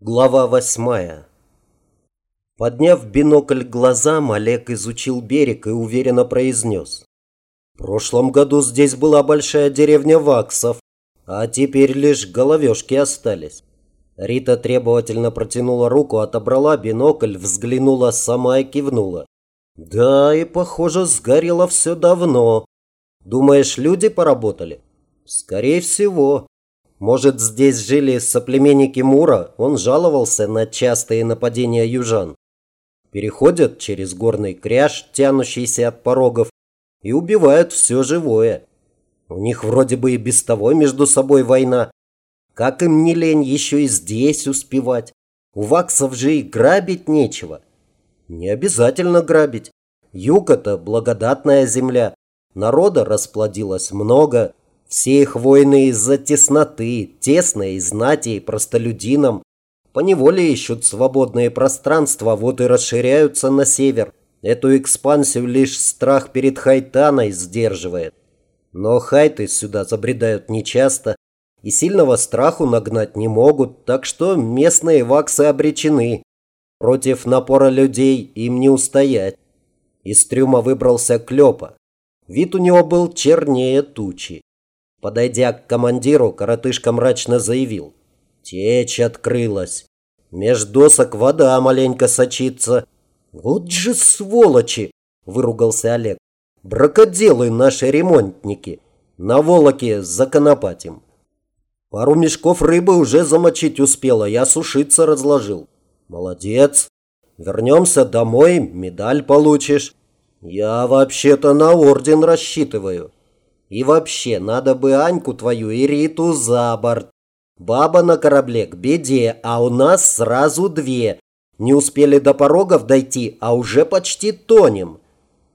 Глава восьмая. Подняв бинокль к глазам, Олег изучил берег и уверенно произнес. В прошлом году здесь была большая деревня Ваксов, а теперь лишь головешки остались. Рита требовательно протянула руку, отобрала бинокль, взглянула сама и кивнула. Да, и похоже, сгорело все давно. Думаешь, люди поработали? Скорее всего. Может, здесь жили соплеменники Мура? Он жаловался на частые нападения южан. Переходят через горный кряж, тянущийся от порогов, и убивают все живое. У них вроде бы и без того между собой война. Как им не лень еще и здесь успевать? У ваксов же и грабить нечего. Не обязательно грабить. Юг – это благодатная земля. Народа расплодилось много, все их войны из-за тесноты, тесной знати простолюдинам. Поневоле ищут свободные пространства, вот и расширяются на север. Эту экспансию лишь страх перед Хайтаной сдерживает. Но хайты сюда забредают нечасто и сильного страху нагнать не могут, так что местные ваксы обречены. Против напора людей им не устоять. Из трюма выбрался Клёпа. Вид у него был чернее тучи. Подойдя к командиру, коротышка мрачно заявил. Течь открылась. Меж досок вода маленько сочится. Вот же сволочи, выругался Олег. Бракоделы наши ремонтники. На волоке законопатим. Пару мешков рыбы уже замочить успела, я сушиться разложил. Молодец. Вернемся домой, медаль получишь. Я вообще-то на орден рассчитываю. И вообще, надо бы Аньку твою и Риту за борт. Баба на корабле к беде, а у нас сразу две. Не успели до порогов дойти, а уже почти тонем.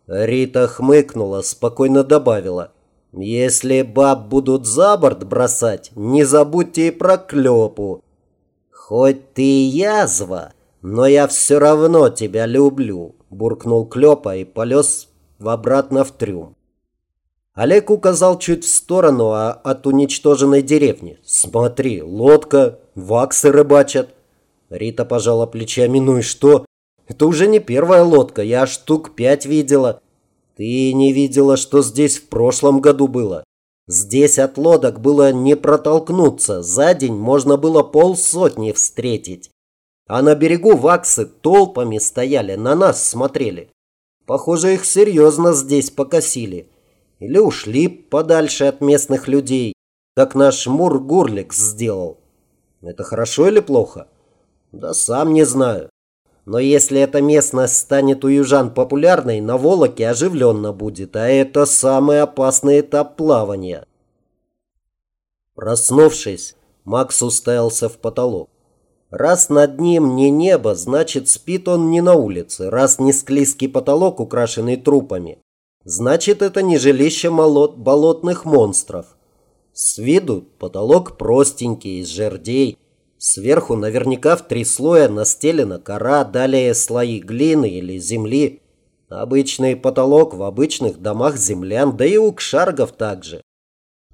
Рита хмыкнула, спокойно добавила. Если баб будут за борт бросать, не забудьте и про клепу. Хоть ты язва, но я все равно тебя люблю, буркнул Клёпа и полез обратно в трюм. Олег указал чуть в сторону а от уничтоженной деревни. «Смотри, лодка, ваксы рыбачат». Рита пожала плечами. «Ну и что? Это уже не первая лодка, я штук пять видела». «Ты не видела, что здесь в прошлом году было?» Здесь от лодок было не протолкнуться, за день можно было полсотни встретить. А на берегу ваксы толпами стояли, на нас смотрели. Похоже, их серьезно здесь покосили. Или ушли подальше от местных людей, как наш Мур-Гурликс сделал. Это хорошо или плохо? Да сам не знаю. Но если эта местность станет у южан популярной, на Волоке оживленно будет, а это самый опасный этап плавания. Проснувшись, Макс уставился в потолок. Раз над ним не небо, значит спит он не на улице. Раз не склизкий потолок, украшенный трупами, Значит, это не жилище молот, болотных монстров. С виду потолок простенький, из жердей. Сверху наверняка в три слоя настелена кора, далее слои глины или земли. Обычный потолок в обычных домах землян, да и у кшаргов также.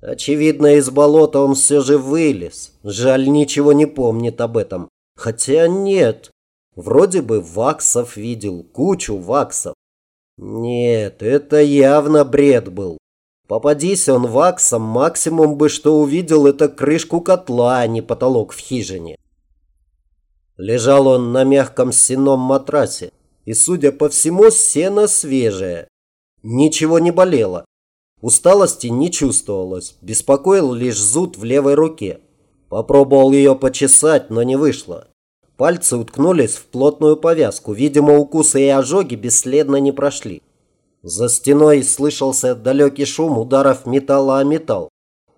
Очевидно, из болота он все же вылез. Жаль, ничего не помнит об этом. Хотя нет. Вроде бы ваксов видел, кучу ваксов. Нет, это явно бред был. Попадись он ваксом, максимум бы что увидел это крышку котла, а не потолок в хижине. Лежал он на мягком сеном матрасе, и, судя по всему, сено свежее. Ничего не болело. Усталости не чувствовалось, беспокоил лишь зуд в левой руке. Попробовал ее почесать, но не вышло. Пальцы уткнулись в плотную повязку. Видимо, укусы и ожоги бесследно не прошли. За стеной слышался далекий шум ударов металла о металл.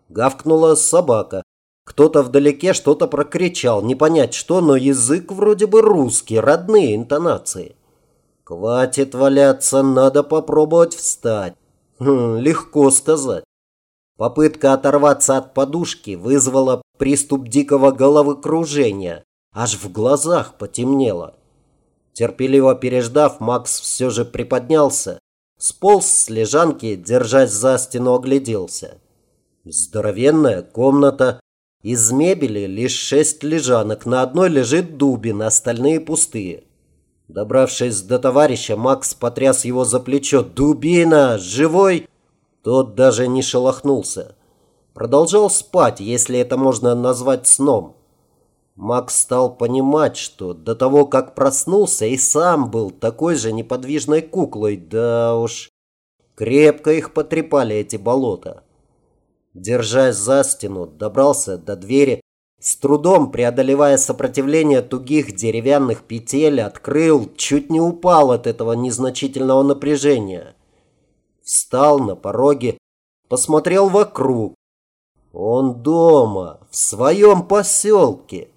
Гавкнула собака. Кто-то вдалеке что-то прокричал. Не понять что, но язык вроде бы русский, родные интонации. Хватит валяться, надо попробовать встать. Хм, легко сказать. Попытка оторваться от подушки вызвала приступ дикого головокружения. Аж в глазах потемнело. Терпеливо переждав, Макс все же приподнялся, сполз с лежанки, держась за стену, огляделся. Здоровенная комната, Из мебели лишь шесть лежанок, на одной лежит Дубин, остальные пустые. Добравшись до товарища, Макс потряс его за плечо. «Дубина! Живой?» Тот даже не шелохнулся. Продолжал спать, если это можно назвать сном. Макс стал понимать, что до того, как проснулся, и сам был такой же неподвижной куклой. Да уж, крепко их потрепали эти болота. Держась за стену, добрался до двери, с трудом преодолевая сопротивление тугих деревянных петель, открыл, чуть не упал от этого незначительного напряжения. Встал на пороге, посмотрел вокруг. Он дома, в своем поселке.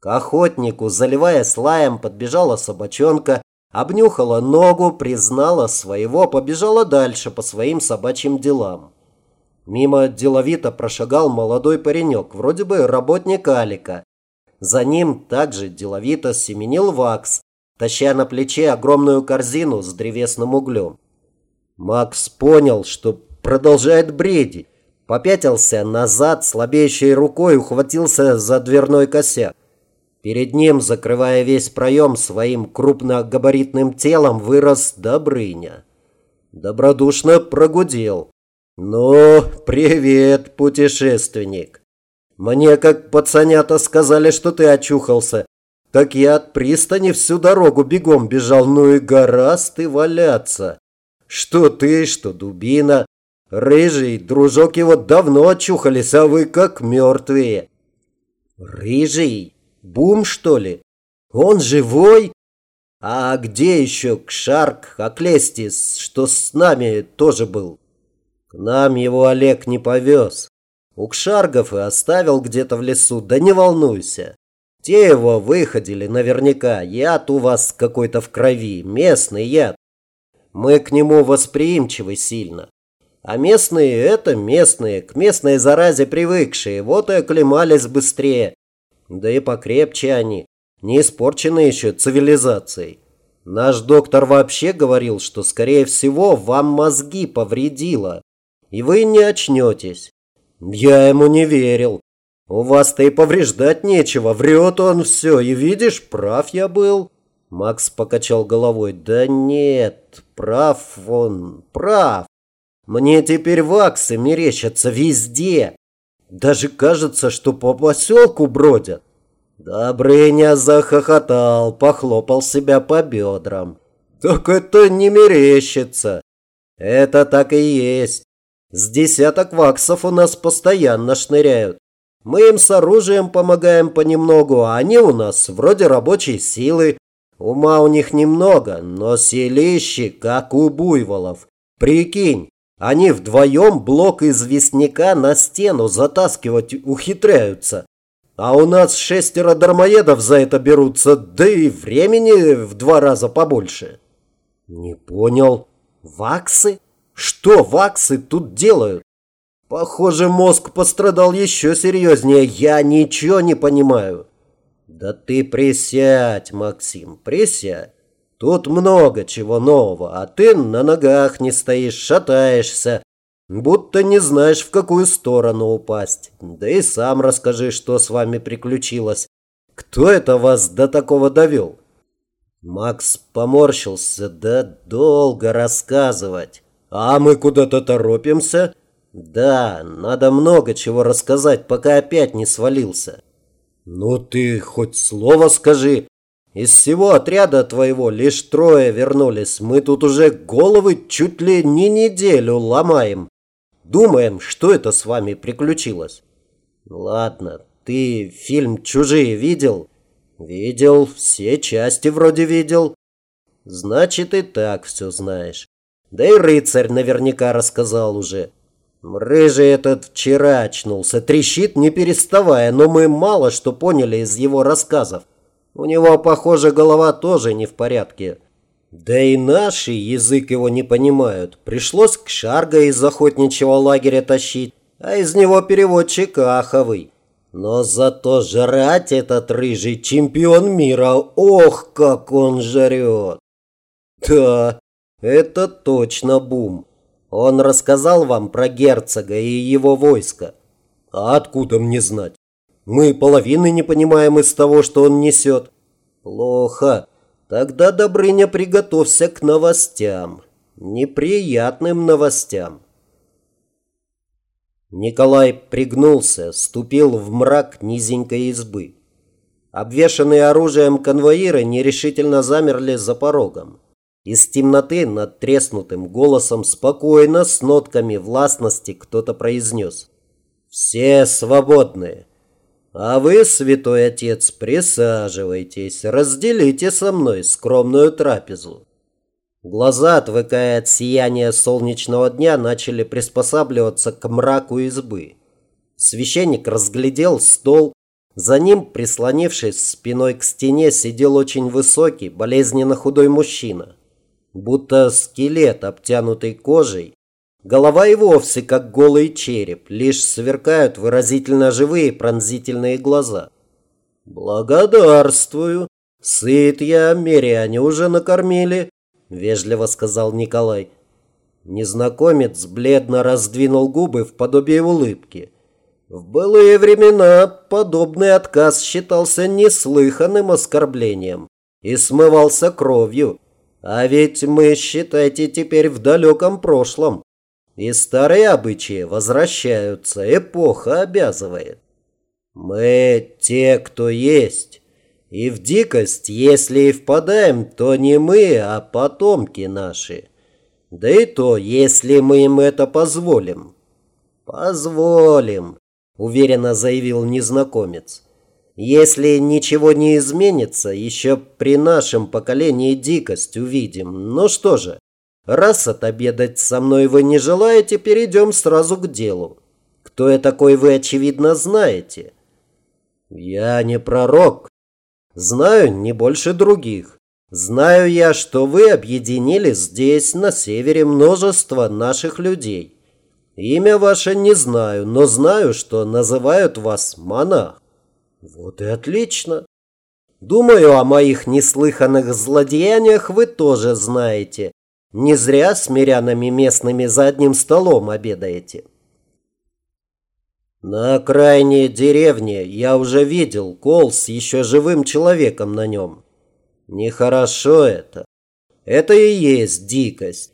К охотнику, заливая лаем, подбежала собачонка, обнюхала ногу, признала своего, побежала дальше по своим собачьим делам. Мимо деловито прошагал молодой паренек, вроде бы работник Алика. За ним также деловито семенил Вакс, таща на плече огромную корзину с древесным углем. Макс понял, что продолжает бредить. Попятился назад, слабеющей рукой ухватился за дверной косяк. Перед ним, закрывая весь проем своим крупногабаритным телом, вырос Добрыня. Добродушно прогудел. «Ну, привет, путешественник. Мне, как пацанята, сказали, что ты очухался. Так я от пристани всю дорогу бегом бежал, ну и гораст ты валяться. Что ты, что дубина. Рыжий, дружок его давно очухались, а вы как мертвые». «Рыжий? Бум, что ли? Он живой?» «А где еще Кшарк, Оклестис, что с нами тоже был?» К нам его Олег не повез. У Кшаргов и оставил где-то в лесу, да не волнуйся. Те его выходили наверняка, яд у вас какой-то в крови, местный яд. Мы к нему восприимчивы сильно. А местные – это местные, к местной заразе привыкшие, вот и оклемались быстрее. Да и покрепче они, не испорчены еще цивилизацией. Наш доктор вообще говорил, что, скорее всего, вам мозги повредило и вы не очнетесь. Я ему не верил. У вас-то и повреждать нечего, врет он все, и видишь, прав я был. Макс покачал головой. Да нет, прав он, прав. Мне теперь ваксы мерещатся везде. Даже кажется, что по поселку бродят. Добрыня захохотал, похлопал себя по бедрам. Так это не мерещится. Это так и есть. С десяток ваксов у нас постоянно шныряют. Мы им с оружием помогаем понемногу, а они у нас вроде рабочей силы. Ума у них немного, но селищи, как у буйволов. Прикинь, они вдвоем блок известняка на стену затаскивать ухитряются. А у нас шестеро дармоедов за это берутся, да и времени в два раза побольше. Не понял. Ваксы? Что ваксы тут делают? Похоже, мозг пострадал еще серьезнее. Я ничего не понимаю. Да ты присядь, Максим, присядь. Тут много чего нового, а ты на ногах не стоишь, шатаешься, будто не знаешь, в какую сторону упасть. Да и сам расскажи, что с вами приключилось. Кто это вас до такого довел? Макс поморщился, да долго рассказывать. «А мы куда-то торопимся?» «Да, надо много чего рассказать, пока опять не свалился». «Ну ты хоть слово скажи. Из всего отряда твоего лишь трое вернулись. Мы тут уже головы чуть ли не неделю ломаем. Думаем, что это с вами приключилось». «Ладно, ты фильм «Чужие» видел?» «Видел, все части вроде видел». «Значит, и так все знаешь». Да и рыцарь наверняка рассказал уже. Рыжий этот вчера очнулся, трещит не переставая, но мы мало что поняли из его рассказов. У него, похоже, голова тоже не в порядке. Да и наши язык его не понимают. Пришлось к Шарга из охотничьего лагеря тащить, а из него переводчик Аховый. Но зато жрать этот рыжий чемпион мира, ох, как он жрет. Да, это точно Бум. Он рассказал вам про герцога и его войско. А откуда мне знать? Мы половины не понимаем из того, что он несет. Плохо. Тогда, Добрыня, приготовься к новостям. Неприятным новостям. Николай пригнулся, ступил в мрак низенькой избы. Обвешанные оружием конвоиры нерешительно замерли за порогом. Из темноты над треснутым голосом спокойно, с нотками властности, кто-то произнес. «Все свободны. А вы, святой отец, присаживайтесь, разделите со мной скромную трапезу». Глаза, отвыкая от сияния солнечного дня, начали приспосабливаться к мраку избы. Священник разглядел стол. За ним, прислонившись спиной к стене, сидел очень высокий, болезненно худой мужчина. Будто скелет, обтянутый кожей. Голова и вовсе как голый череп, лишь сверкают выразительно живые пронзительные глаза. «Благодарствую. Сыт я, миряне уже накормили вежливо сказал Николай. Незнакомец бледно раздвинул губы в подобие улыбки. В былые времена подобный отказ считался неслыханным оскорблением и смывался кровью. А ведь мы, считайте, теперь в далеком прошлом. И старые обычаи возвращаются, эпоха обязывает. Мы те, кто есть. И в дикость, если и впадаем, то не мы, а потомки наши. Да и то, если мы им это позволим. Позволим, уверенно заявил незнакомец. Если ничего не изменится, еще при нашем поколении дикость увидим. Ну что же, раз отобедать со мной вы не желаете, перейдем сразу к делу. Кто я такой, вы очевидно знаете. Я не пророк, Знаю не больше других. Знаю я, что вы объединили здесь, на севере, множество наших людей. Имя ваше не знаю, но знаю, что называют вас монах. Вот и отлично. Думаю, о моих неслыханных злодеяниях вы тоже знаете. Не зря с мирянами местными за одним столом обедаете. На окраине деревни я уже видел кол с еще живым человеком на нем. Нехорошо это. Это и есть дикость.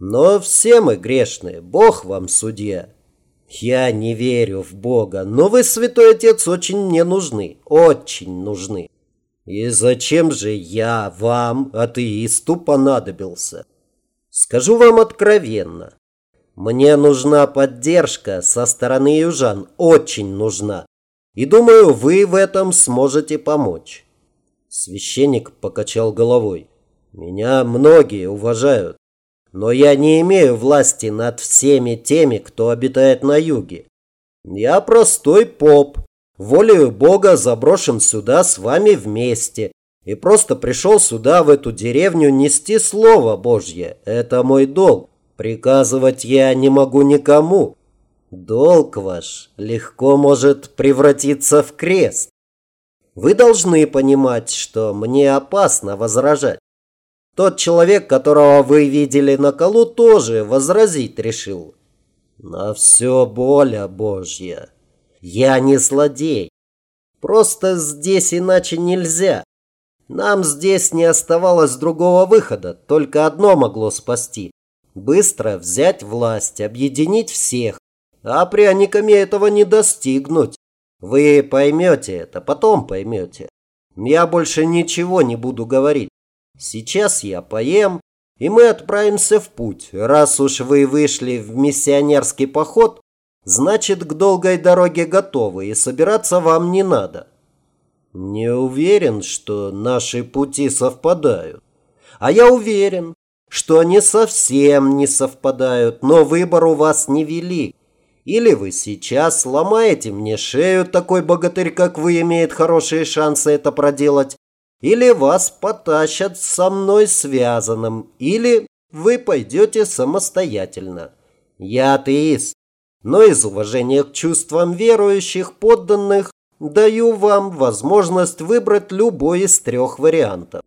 Но все мы грешные, Бог вам судья. Я не верю в Бога, но вы, святой отец, очень мне нужны, очень нужны. И зачем же я вам, атеисту, понадобился? Скажу вам откровенно, мне нужна поддержка со стороны южан, очень нужна. И думаю, вы в этом сможете помочь. Священник покачал головой. Меня многие уважают, но я не имею власти над всеми теми, кто обитает на юге. Я простой поп, волею Бога заброшен сюда с вами вместе и просто пришел сюда, в эту деревню, нести Слово Божье. Это мой долг. Приказывать я не могу никому. Долг ваш легко может превратиться в крест. Вы должны понимать, что мне опасно возражать. Тот человек, которого вы видели на колу, тоже возразить решил. На все воля Божья. Я не злодей. Просто здесь иначе нельзя. Нам здесь не оставалось другого выхода, только одно могло спасти Быстро взять власть, объединить всех. А пряниками этого не достигнуть. Вы поймете это, потом поймете. Я больше ничего не буду говорить. Сейчас я поем, и мы отправимся в путь. Раз уж вы вышли в миссионерский поход, значит, к долгой дороге готовы, и собираться вам не надо. Не уверен, что наши пути совпадают. А я уверен, что они совсем не совпадают, но выбор у вас невелик. Или вы сейчас сломаете мне шею, такой богатырь, как вы, имеет хорошие шансы это проделать, или вас потащат со мной связанным, или вы пойдете самостоятельно. Я атеист, но из уважения к чувствам верующих подданных даю вам возможность выбрать любой из трех вариантов.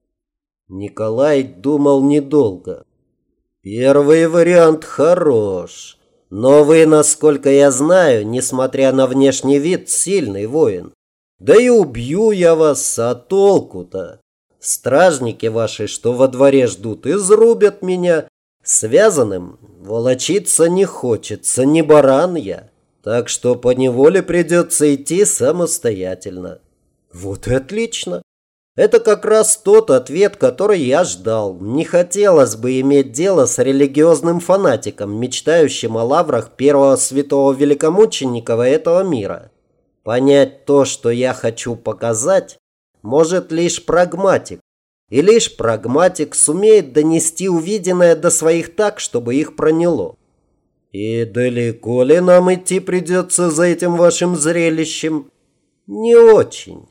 Николай думал недолго. Первый вариант хорош. Но вы, насколько я знаю, несмотря на внешний вид, сильный воин. Да и убью я вас, а толку-то? Стражники ваши, что во дворе ждут, изрубят меня. Связанным волочиться не хочется, не баран я. Так что по неволе придется идти самостоятельно. Вот и отлично. Это как раз тот ответ, который я ждал. Не хотелось бы иметь дело с религиозным фанатиком, мечтающим о лаврах первого святого великомученика этого мира. Понять то, что я хочу показать, может лишь прагматик. И лишь прагматик сумеет донести увиденное до своих так, чтобы их проняло. И далеко ли нам идти придется за этим вашим зрелищем? Не очень.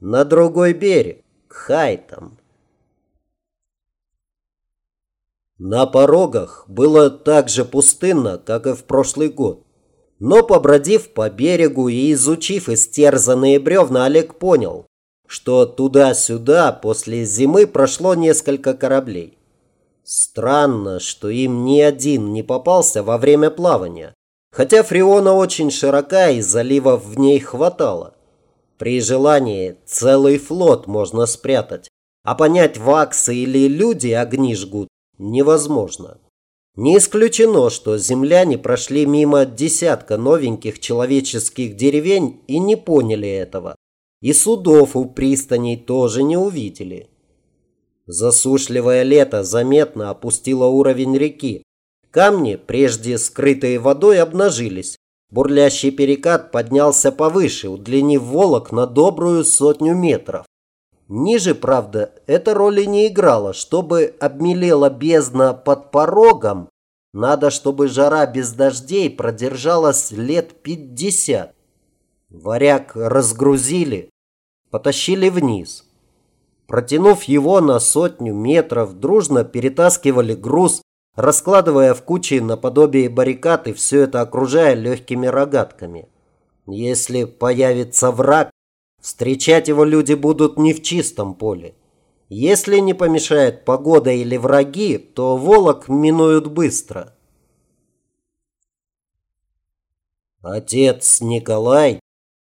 На другой берег к хайтам. На порогах было так же пустынно, как и в прошлый год. Но побродив по берегу и изучив истерзанные бревна, Олег понял, что туда-сюда после зимы прошло несколько кораблей. Странно, что им ни один не попался во время плавания, хотя Фреона очень широка и заливов в ней хватало. При желании целый флот можно спрятать, а понять, ваксы или люди огни жгут, невозможно. Не исключено, что земляне прошли мимо десятка новеньких человеческих деревень и не поняли этого. И судов у пристаней тоже не увидели. Засушливое лето заметно опустило уровень реки. Камни, прежде скрытые водой, обнажились, Бурлящий перекат поднялся повыше, удлинив волок на добрую сотню метров. Ниже, правда, эта роли не играла. Чтобы обмелела бездна под порогом, надо, чтобы жара без дождей продержалась лет пятьдесят. Варяг разгрузили, потащили вниз. Протянув его на сотню метров, дружно перетаскивали груз раскладывая в кучи наподобие баррикад и все это окружая легкими рогатками. Если появится враг, встречать его люди будут не в чистом поле. Если не помешает погода или враги, то волок минуют быстро. Отец Николай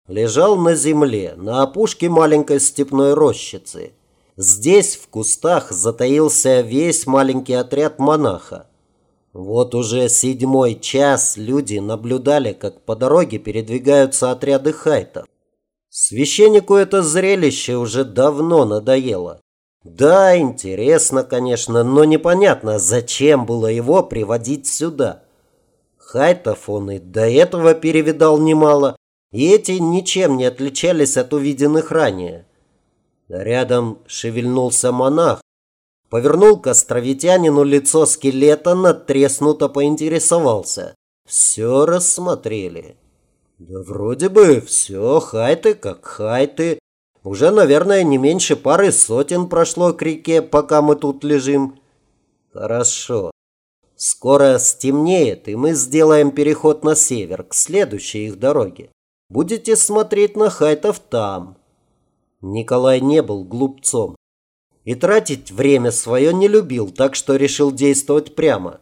лежал на земле, на опушке маленькой степной рощицы. Здесь, в кустах, затаился весь маленький отряд монаха. Вот уже седьмой час люди наблюдали, как по дороге передвигаются отряды хайтов. Священнику это зрелище уже давно надоело. Да, интересно, конечно, но непонятно, зачем было его приводить сюда. Хайтов он и до этого перевидал немало, и эти ничем не отличались от увиденных ранее. Рядом шевельнулся монах. Повернул к островитянину лицо скелета, надтреснуто поинтересовался. Все рассмотрели. Да вроде бы все хайты как хайты. Уже, наверное, не меньше пары сотен прошло к реке, пока мы тут лежим. Хорошо. Скоро стемнеет, и мы сделаем переход на север, к следующей их дороге. Будете смотреть на хайтов там. Николай не был глупцом. И тратить время свое не любил, так что решил действовать прямо.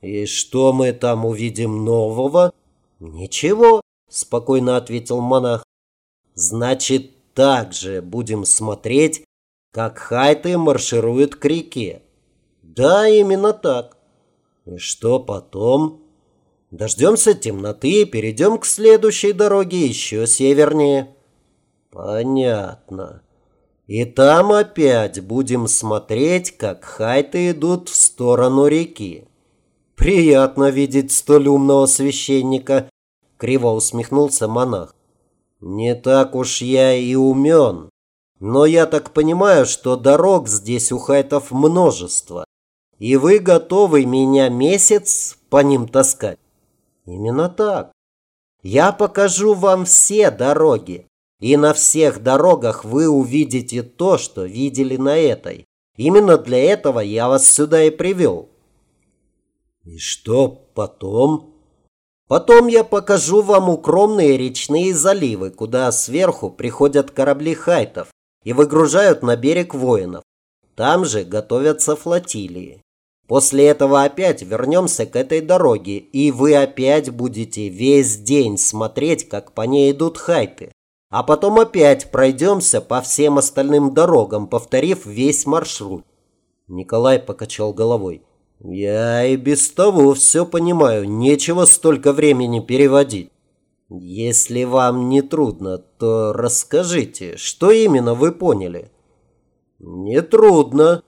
«И что мы там увидим нового?» «Ничего», – спокойно ответил монах. «Значит, так же будем смотреть, как хайты маршируют к реке». «Да, именно так». «И что потом?» «Дождемся темноты и перейдем к следующей дороге еще севернее». Понятно. И там опять будем смотреть, как хайты идут в сторону реки. Приятно видеть столь умного священника, криво усмехнулся монах. Не так уж я и умен, но я так понимаю, что дорог здесь у хайтов множество, и вы готовы меня месяц по ним таскать? Именно так. Я покажу вам все дороги. И на всех дорогах вы увидите то, что видели на этой. Именно для этого я вас сюда и привел. И что потом? Потом я покажу вам укромные речные заливы, куда сверху приходят корабли хайтов и выгружают на берег воинов. Там же готовятся флотилии. После этого опять вернемся к этой дороге, и вы опять будете весь день смотреть, как по ней идут хайты. А потом опять пройдемся по всем остальным дорогам, повторив весь маршрут. Николай покачал головой. Я и без того все понимаю, нечего столько времени переводить. Если вам не трудно, то расскажите, что именно вы поняли? Не трудно.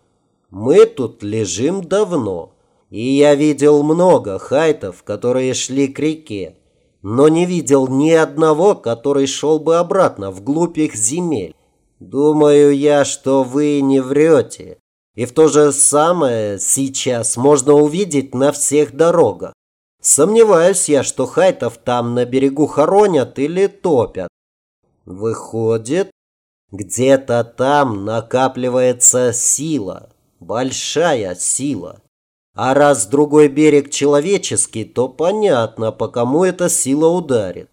Мы тут лежим давно, и я видел много хайтов, которые шли к реке, но не видел ни одного, который шел бы обратно, вглубь их земель. Думаю я, что вы не врете. И в то же самое сейчас можно увидеть на всех дорогах. Сомневаюсь я, что хайтов там на берегу хоронят или топят. Выходит, где-то там накапливается сила, большая сила. А раз другой берег человеческий, то понятно, по кому эта сила ударит.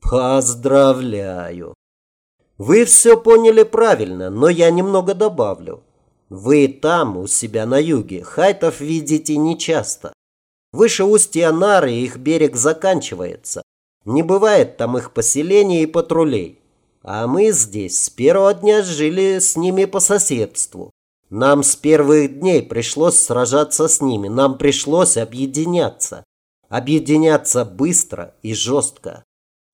Поздравляю. Вы все поняли правильно, но я немного добавлю. Вы там, у себя на юге, хайтов видите нечасто. Выше устья Нары их берег заканчивается. Не бывает там их поселений и патрулей. А мы здесь с первого дня жили с ними по соседству. Нам с первых дней пришлось сражаться с ними, нам пришлось объединяться. Объединяться быстро и жестко.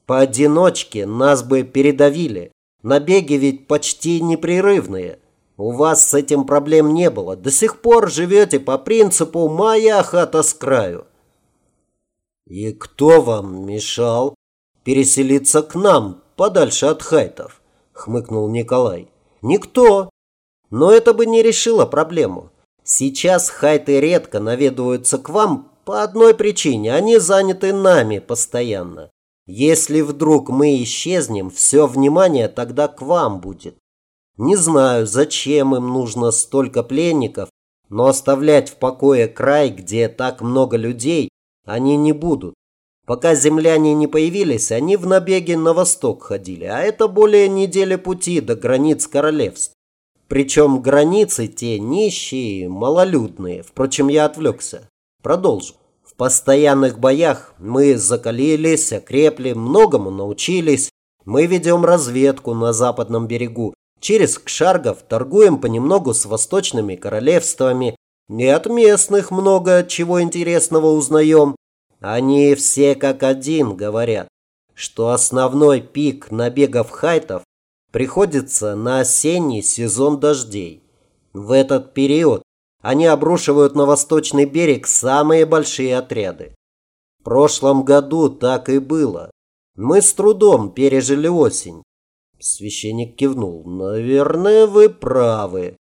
Поодиночке нас бы передавили. Набеги ведь почти непрерывные. У вас с этим проблем не было. До сих пор живете по принципу «моя хата с краю». И кто вам мешал переселиться к нам, подальше от хайтов? Хмыкнул Николай. Никто. Но это бы не решило проблему. Сейчас хайты редко наведываются к вам по одной причине. Они заняты нами постоянно. Если вдруг мы исчезнем, все внимание тогда к вам будет. Не знаю, зачем им нужно столько пленников, но оставлять в покое край, где так много людей, они не будут. Пока земляне не появились, они в набеге на восток ходили, а это более недели пути до границ королевств. Причем границы те нищие, малолюдные. Впрочем, я отвлекся. Продолжу. В постоянных боях мы закалились, окрепли, многому научились. Мы ведем разведку на западном берегу, Через Кшаргов торгуем понемногу с восточными королевствами. И от местных много чего интересного узнаем. Они все как один говорят, что основной пик набегов хайтов приходится на осенний сезон дождей. В этот период они обрушивают на восточный берег самые большие отряды. В прошлом году так и было. Мы с трудом пережили осень. Священник кивнул. «Наверное, вы правы.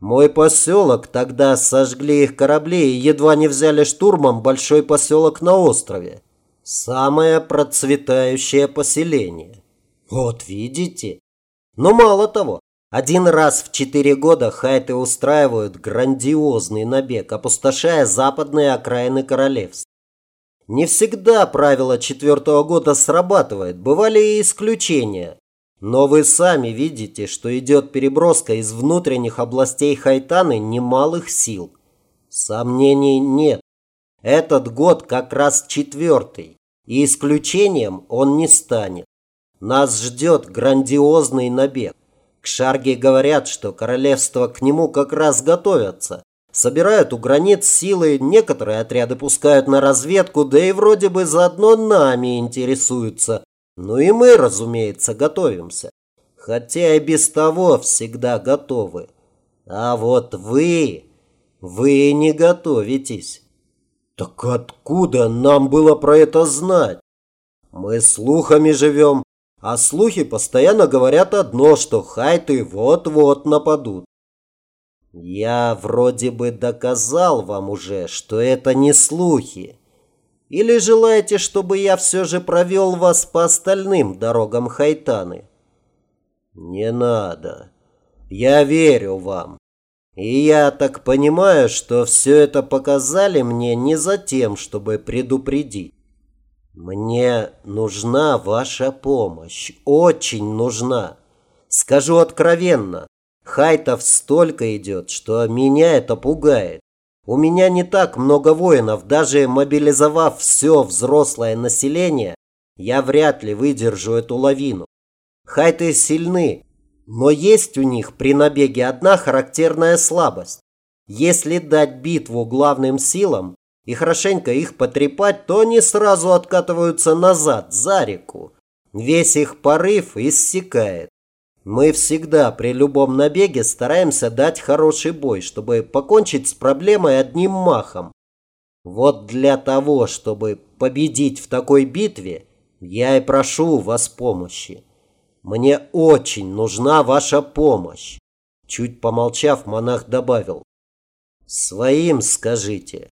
Мой поселок тогда сожгли их корабли и едва не взяли штурмом большой поселок на острове. Самое процветающее поселение. Вот видите? Но мало того, один раз в четыре года хайты устраивают грандиозный набег, опустошая западные окраины королевств. Не всегда правило четвертого года срабатывает, бывали и исключения. Но вы сами видите, что идет переброска из внутренних областей Хайтаны немалых сил. Сомнений нет. Этот год как раз четвертый, и исключением он не станет. Нас ждет грандиозный набег. Кшарги говорят, что королевство к нему как раз готовятся. Собирают у границ силы, некоторые отряды пускают на разведку, да и вроде бы заодно нами интересуются. Ну и мы, разумеется, готовимся. Хотя и без того всегда готовы. А вот вы, вы не готовитесь. Так откуда нам было про это знать? Мы слухами живем, а слухи постоянно говорят одно, что хайты вот-вот нападут. Я вроде бы доказал вам уже, что это не слухи. Или желаете, чтобы я все же провел вас по остальным дорогам Хайтаны? Не надо. Я верю вам. И я так понимаю, что все это показали мне не за тем, чтобы предупредить. Мне нужна ваша помощь. Очень нужна. Скажу откровенно. Хайтов столько идет, что меня это пугает. У меня не так много воинов, даже мобилизовав все взрослое население, я вряд ли выдержу эту лавину. Хайты сильны, но есть у них при набеге одна характерная слабость. Если дать битву главным силам и хорошенько их потрепать, то они сразу откатываются назад, за реку. Весь их порыв иссякает. Мы всегда при любом набеге стараемся дать хороший бой, чтобы покончить с проблемой одним махом. Вот для того, чтобы победить в такой битве, я и прошу вас помощи. Мне очень нужна ваша помощь. Чуть помолчав, монах добавил. Своим скажите,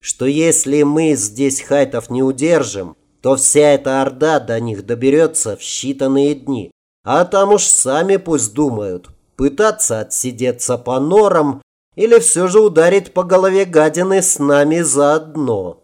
что если мы здесь хайтов не удержим, то вся эта орда до них доберется в считанные дни. А там уж сами пусть думают, пытаться отсидеться по норам или все же ударить по голове гадины с нами заодно.